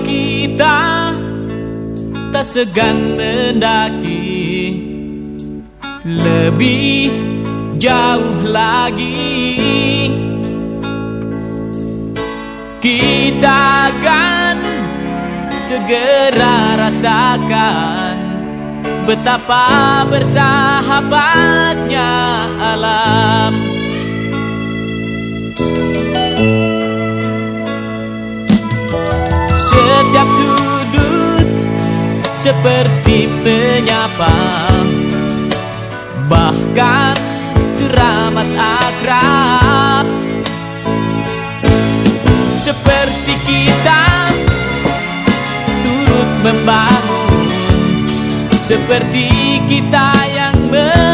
Kita tak segan mendaki. Lebih jauh lagi. Kita akan segera rasakan Betapa bersahabatnya alam Setiap sudut seperti menyapa. Bahkan teramat akrab. Seperti kita turut membangun. Seperti kita yang merencanakan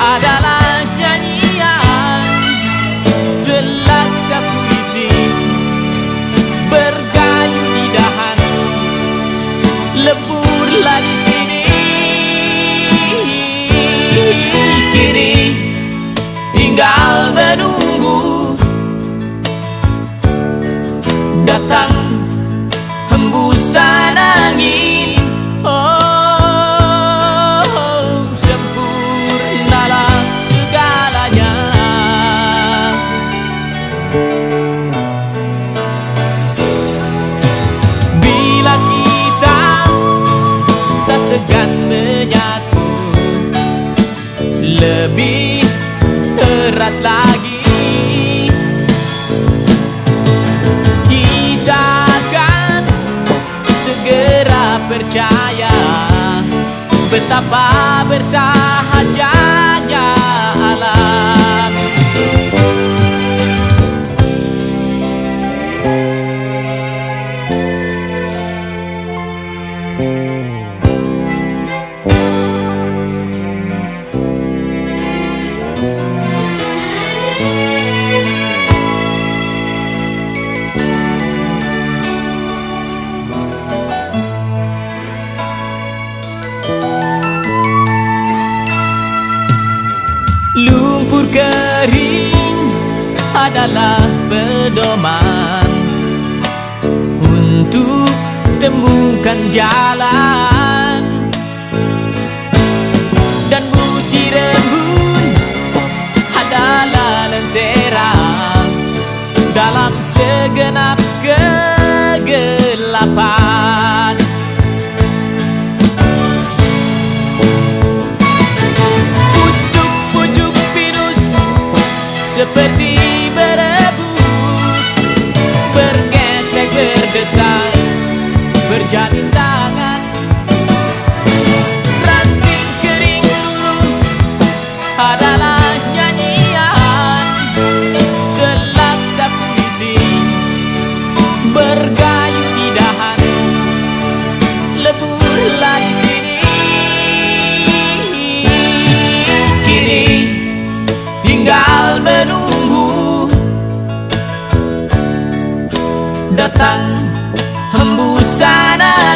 Adalah nyanyian. Selaksa puisi Bergayu di dahan. Leburlah di sini. Kini tinggal menunggu segan menyatu. Lebih erat lagi. Kita akan segera percaya Betapa bersahajanya adalah pedoman. Untuk temukan jalan. Dan butir embun adalah lentera Dalam segenap kegelapan. Seperti berjalin tangan. Ranting kering luruh adalah nyanyian. Selaksa puisi bergayu di dahan. Leburlah di sini. Kini tinggal menunggu Datang hembusan